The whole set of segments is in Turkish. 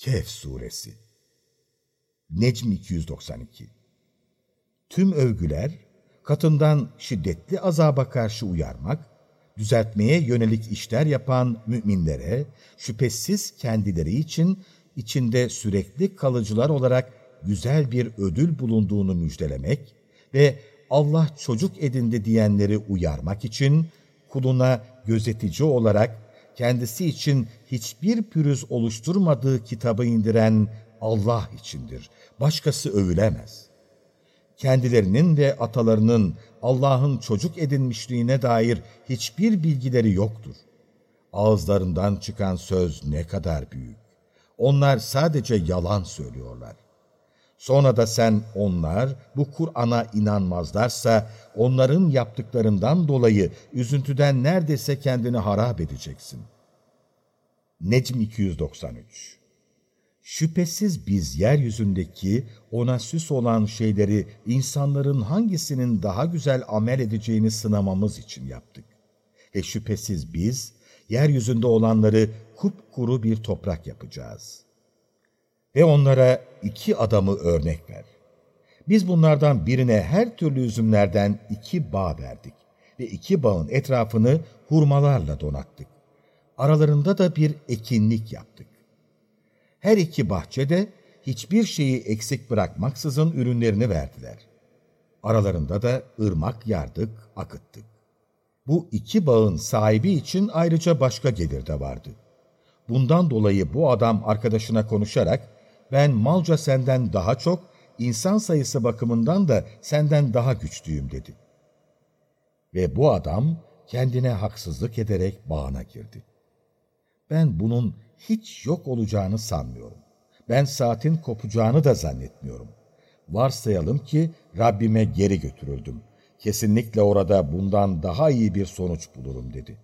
Kehf Suresi. Necm 292 Tüm övgüler, katından şiddetli azaba karşı uyarmak, düzeltmeye yönelik işler yapan müminlere, şüphesiz kendileri için içinde sürekli kalıcılar olarak güzel bir ödül bulunduğunu müjdelemek ve Allah çocuk edindi diyenleri uyarmak için kuluna gözetici olarak kendisi için hiçbir pürüz oluşturmadığı kitabı indiren Allah içindir. Başkası övülemez. Kendilerinin ve atalarının Allah'ın çocuk edinmişliğine dair hiçbir bilgileri yoktur. Ağızlarından çıkan söz ne kadar büyük. Onlar sadece yalan söylüyorlar. Sonra da sen onlar bu Kur'an'a inanmazlarsa onların yaptıklarından dolayı üzüntüden neredeyse kendini harap edeceksin. Necm 293 Şüphesiz biz yeryüzündeki ona süs olan şeyleri insanların hangisinin daha güzel amel edeceğini sınamamız için yaptık. Ve şüphesiz biz yeryüzünde olanları kupkuru bir toprak yapacağız. Ve onlara iki adamı örnek ver. Biz bunlardan birine her türlü üzümlerden iki bağ verdik ve iki bağın etrafını hurmalarla donattık. Aralarında da bir ekinlik yaptık. Her iki bahçede hiçbir şeyi eksik bırakmaksızın ürünlerini verdiler. Aralarında da ırmak yardık, akıttık. Bu iki bağın sahibi için ayrıca başka gelir de vardı. Bundan dolayı bu adam arkadaşına konuşarak, ben malca senden daha çok, insan sayısı bakımından da senden daha güçlüyüm dedi. Ve bu adam kendine haksızlık ederek bağına girdi. Ben bunun hiç yok olacağını sanmıyorum. Ben saatin kopacağını da zannetmiyorum. Varsayalım ki Rabbime geri götürüldüm. Kesinlikle orada bundan daha iyi bir sonuç bulurum dedi.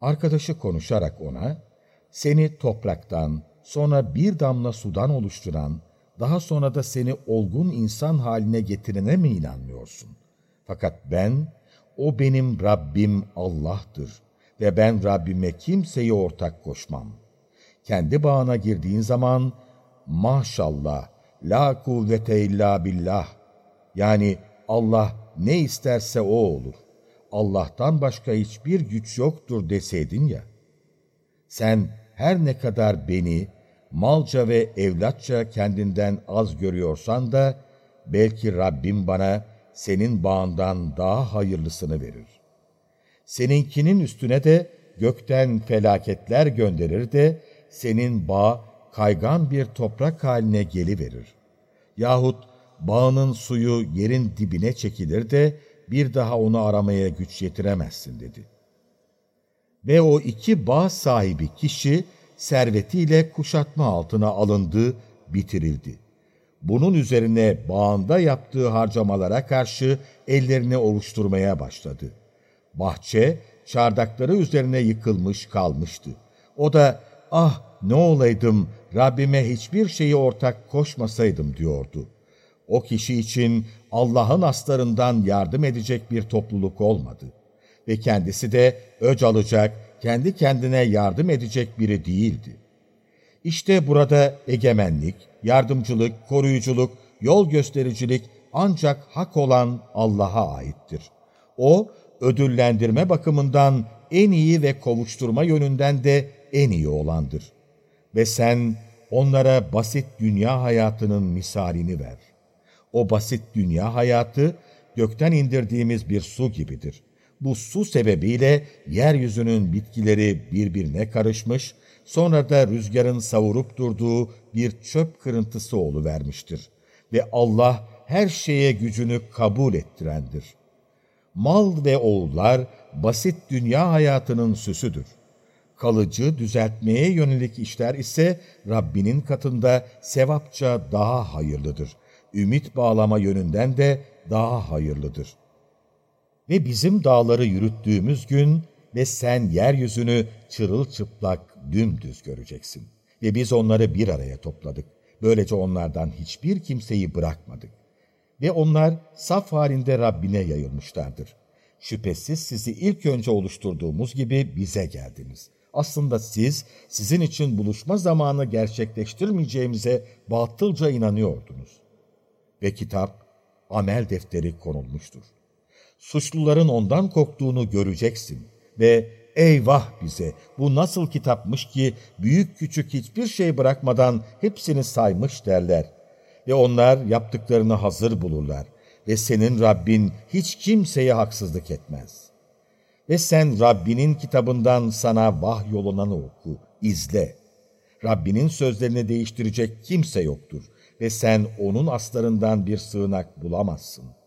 Arkadaşı konuşarak ona, seni topraktan, sonra bir damla sudan oluşturan, daha sonra da seni olgun insan haline getirene mi inanmıyorsun? Fakat ben, o benim Rabbim Allah'tır ve ben Rabbime kimseyi ortak koşmam. Kendi bağına girdiğin zaman, maşallah, la kuvvete illa billah, yani Allah ne isterse o olur. Allah'tan başka hiçbir güç yoktur deseydin ya. Sen her ne kadar beni malca ve evlatça kendinden az görüyorsan da belki Rabbim bana senin bağından daha hayırlısını verir. Seninkinin üstüne de gökten felaketler gönderir de senin bağ kaygan bir toprak haline geliverir. Yahut bağının suyu yerin dibine çekilir de bir daha onu aramaya güç yetiremezsin dedi. Ve o iki bağ sahibi kişi servetiyle kuşatma altına alındı, bitirildi. Bunun üzerine bağında yaptığı harcamalara karşı ellerini ovuşturmaya başladı. Bahçe, çardakları üzerine yıkılmış kalmıştı. O da, ah ne olaydım, Rabbime hiçbir şeyi ortak koşmasaydım diyordu. O kişi için Allah'ın aslarından yardım edecek bir topluluk olmadı. Ve kendisi de öc alacak, kendi kendine yardım edecek biri değildi. İşte burada egemenlik, yardımcılık, koruyuculuk, yol göstericilik ancak hak olan Allah'a aittir. O, ödüllendirme bakımından en iyi ve kovuşturma yönünden de en iyi olandır. Ve sen onlara basit dünya hayatının misalini ver. O basit dünya hayatı gökten indirdiğimiz bir su gibidir. Bu su sebebiyle yeryüzünün bitkileri birbirine karışmış, sonra da rüzgarın savurup durduğu bir çöp kırıntısı vermiştir. Ve Allah her şeye gücünü kabul ettirendir. Mal ve oğullar basit dünya hayatının süsüdür. Kalıcı düzeltmeye yönelik işler ise Rabbinin katında sevapça daha hayırlıdır. Ümit bağlama yönünden de daha hayırlıdır.'' Ve bizim dağları yürüttüğümüz gün ve sen yeryüzünü çırılçıplak dümdüz göreceksin. Ve biz onları bir araya topladık. Böylece onlardan hiçbir kimseyi bırakmadık. Ve onlar saf halinde Rabbine yayılmışlardır. Şüphesiz sizi ilk önce oluşturduğumuz gibi bize geldiniz. aslında siz sizin için buluşma zamanı gerçekleştirmeyeceğimize batılca inanıyordunuz. Ve kitap amel defteri konulmuştur. Suçluların ondan korktuğunu göreceksin ve eyvah bize bu nasıl kitapmış ki büyük küçük hiçbir şey bırakmadan hepsini saymış derler. Ve onlar yaptıklarını hazır bulurlar ve senin Rabbin hiç kimseye haksızlık etmez. Ve sen Rabbinin kitabından sana vahyolunanı oku, izle. Rabbinin sözlerini değiştirecek kimse yoktur ve sen onun aslarından bir sığınak bulamazsın.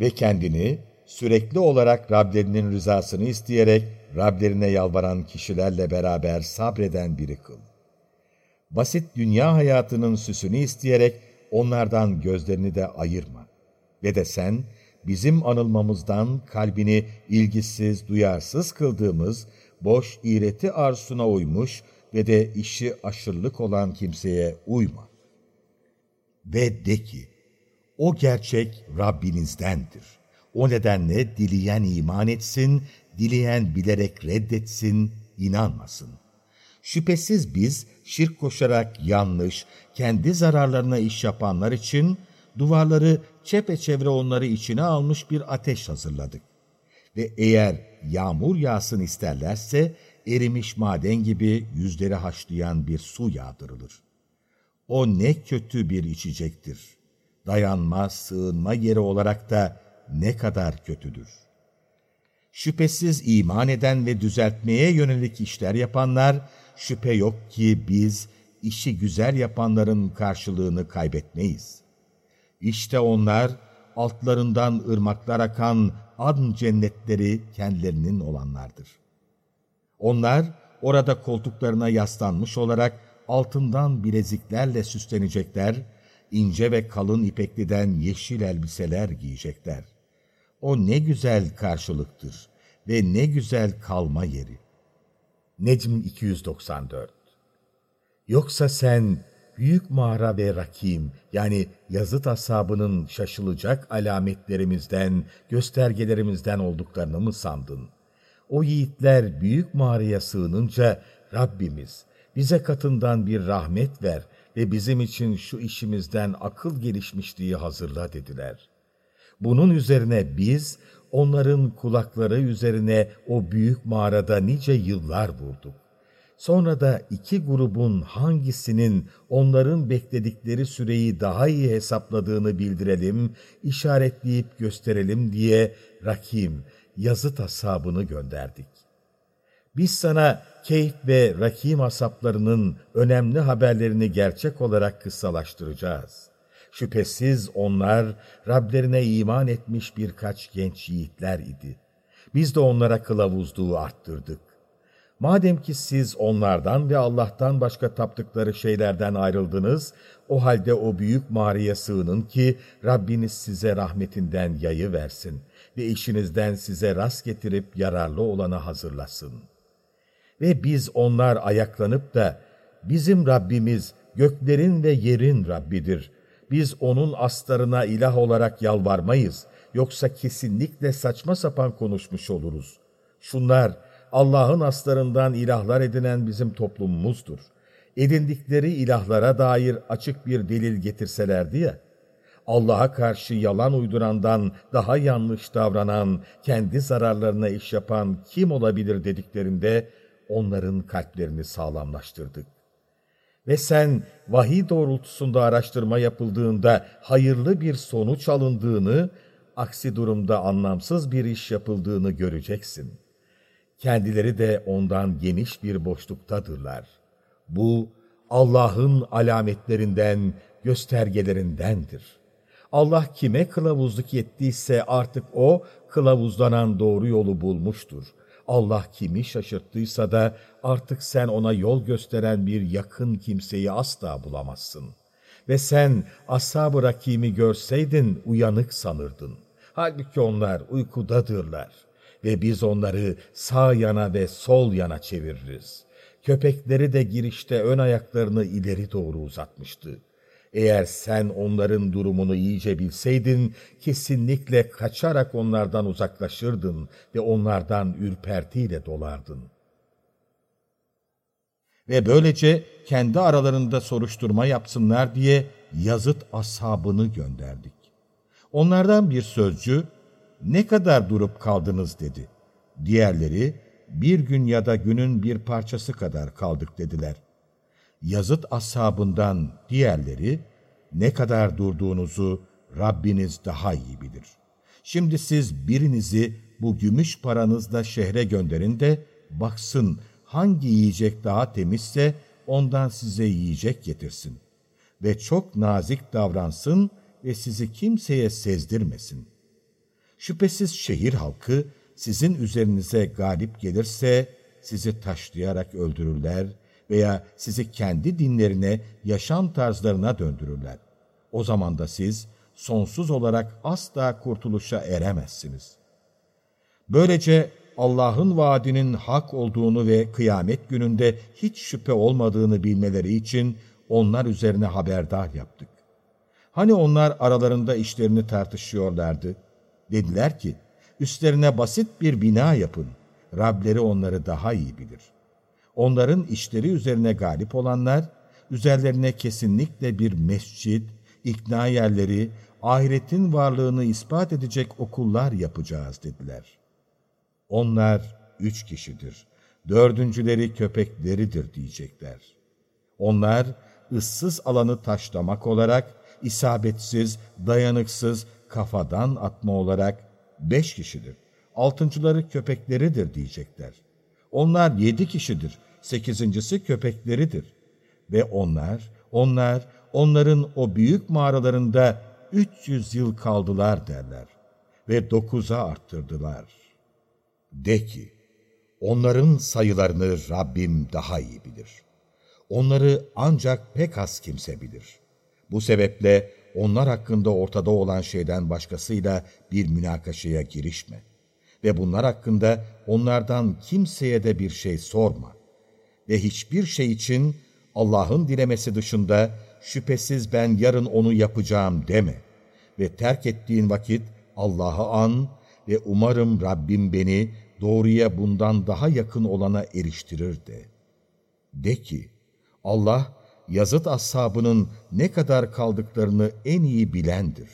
Ve kendini sürekli olarak Rablerinin rızasını isteyerek Rablerine yalvaran kişilerle beraber sabreden biri kıl. Basit dünya hayatının süsünü isteyerek onlardan gözlerini de ayırma. Ve de sen bizim anılmamızdan kalbini ilgisiz, duyarsız kıldığımız, boş iğreti arzusuna uymuş ve de işi aşırılık olan kimseye uyma. Ve de ki, o gerçek Rabbinizdendir. O nedenle dileyen iman etsin, dileyen bilerek reddetsin, inanmasın. Şüphesiz biz şirk koşarak yanlış, kendi zararlarına iş yapanlar için duvarları çepeçevre onları içine almış bir ateş hazırladık. Ve eğer yağmur yağsın isterlerse erimiş maden gibi yüzleri haşlayan bir su yağdırılır. O ne kötü bir içecektir. Dayanma, sığınma yeri olarak da ne kadar kötüdür. Şüphesiz iman eden ve düzeltmeye yönelik işler yapanlar, şüphe yok ki biz işi güzel yapanların karşılığını kaybetmeyiz. İşte onlar altlarından ırmaklar akan adn cennetleri kendilerinin olanlardır. Onlar orada koltuklarına yaslanmış olarak altından bileziklerle süslenecekler, ince ve kalın ipekliden yeşil elbiseler giyecekler. O ne güzel karşılıktır ve ne güzel kalma yeri. Necm 294 Yoksa sen büyük mağara ve rakim yani yazıt asabının şaşılacak alametlerimizden, göstergelerimizden olduklarını mı sandın? O yiğitler büyük mağaraya sığınınca Rabbimiz bize katından bir rahmet ver ve bizim için şu işimizden akıl gelişmişliği hazırla dediler. Bunun üzerine biz onların kulakları üzerine o büyük mağarada nice yıllar vurduk. Sonra da iki grubun hangisinin onların bekledikleri süreyi daha iyi hesapladığını bildirelim, işaretleyip gösterelim diye Rakim, yazı tasabını gönderdik. Biz sana Keyf ve Rakim asaplarının önemli haberlerini gerçek olarak kıssalaştıracağız. Şüphesiz onlar Rablerine iman etmiş birkaç genç yiğitler idi. Biz de onlara kılavuzluğu arttırdık. Madem ki siz onlardan ve Allah'tan başka taptıkları şeylerden ayrıldınız, o halde o büyük mağaraya sığının ki Rabbiniz size rahmetinden yayı versin ve işinizden size rast getirip yararlı olanı hazırlasın. Ve biz onlar ayaklanıp da, bizim Rabbimiz göklerin ve yerin Rabbidir. Biz onun astarına ilah olarak yalvarmayız, yoksa kesinlikle saçma sapan konuşmuş oluruz. Şunlar, Allah'ın aslarından ilahlar edinen bizim toplumumuzdur. Edindikleri ilahlara dair açık bir delil getirselerdi ya, Allah'a karşı yalan uydurandan daha yanlış davranan, kendi zararlarına iş yapan kim olabilir dediklerinde onların kalplerini sağlamlaştırdık. Ve sen vahiy doğrultusunda araştırma yapıldığında hayırlı bir sonuç alındığını, aksi durumda anlamsız bir iş yapıldığını göreceksin.'' Kendileri de ondan geniş bir boşluktadırlar. Bu Allah'ın alametlerinden, göstergelerindendir. Allah kime kılavuzluk yettiyse artık o kılavuzlanan doğru yolu bulmuştur. Allah kimi şaşırttıysa da artık sen ona yol gösteren bir yakın kimseyi asla bulamazsın. Ve sen ashab-ı rakimi görseydin uyanık sanırdın. Halbuki onlar uykudadırlar ve biz onları sağ yana ve sol yana çeviririz. Köpekleri de girişte ön ayaklarını ileri doğru uzatmıştı. Eğer sen onların durumunu iyice bilseydin, kesinlikle kaçarak onlardan uzaklaşırdın ve onlardan ürpertiyle dolardın. Ve böylece kendi aralarında soruşturma yapsınlar diye yazıt ashabını gönderdik. Onlardan bir sözcü, ne kadar durup kaldınız dedi. Diğerleri, bir gün ya da günün bir parçası kadar kaldık dediler. Yazıt ashabından diğerleri, ne kadar durduğunuzu Rabbiniz daha iyi bilir. Şimdi siz birinizi bu gümüş paranızla şehre gönderin de baksın hangi yiyecek daha temizse ondan size yiyecek getirsin. Ve çok nazik davransın ve sizi kimseye sezdirmesin. Şüphesiz şehir halkı sizin üzerinize galip gelirse sizi taşlayarak öldürürler veya sizi kendi dinlerine, yaşam tarzlarına döndürürler. O zaman da siz sonsuz olarak asla kurtuluşa eremezsiniz. Böylece Allah'ın vaadinin hak olduğunu ve kıyamet gününde hiç şüphe olmadığını bilmeleri için onlar üzerine haberdar yaptık. Hani onlar aralarında işlerini tartışıyorlardı. Dediler ki, üstlerine basit bir bina yapın. Rableri onları daha iyi bilir. Onların işleri üzerine galip olanlar, üzerlerine kesinlikle bir mescit, ikna yerleri, ahiretin varlığını ispat edecek okullar yapacağız dediler. Onlar üç kişidir, dördüncüleri köpekleridir diyecekler. Onlar ıssız alanı taşlamak olarak, isabetsiz, dayanıksız, kafadan atma olarak beş kişidir. Altıncıları köpekleridir diyecekler. Onlar yedi kişidir, sekizincisi köpekleridir. Ve onlar, onlar, onların o büyük mağaralarında 300 yıl kaldılar derler ve dokuza arttırdılar. De ki, onların sayılarını Rabbim daha iyi bilir. Onları ancak pek az kimse bilir. Bu sebeple onlar hakkında ortada olan şeyden başkasıyla bir münakaşaya girişme. Ve bunlar hakkında onlardan kimseye de bir şey sorma. Ve hiçbir şey için Allah'ın dilemesi dışında şüphesiz ben yarın onu yapacağım deme. Ve terk ettiğin vakit Allah'ı an ve umarım Rabbim beni doğruya bundan daha yakın olana eriştirir de. De ki, Allah yazıt ashabının ne kadar kaldıklarını en iyi bilendir.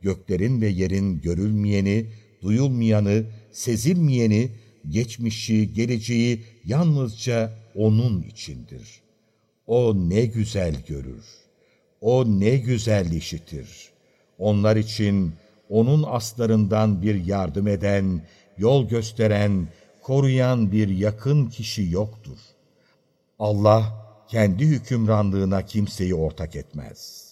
Göklerin ve yerin görülmeyeni, duyulmayanı, sezilmeyeni, geçmişi, geleceği yalnızca O'nun içindir. O ne güzel görür, O ne güzel işitir. Onlar için O'nun aslarından bir yardım eden, yol gösteren, koruyan bir yakın kişi yoktur. Allah, kendi hükümranlığına kimseyi ortak etmez.''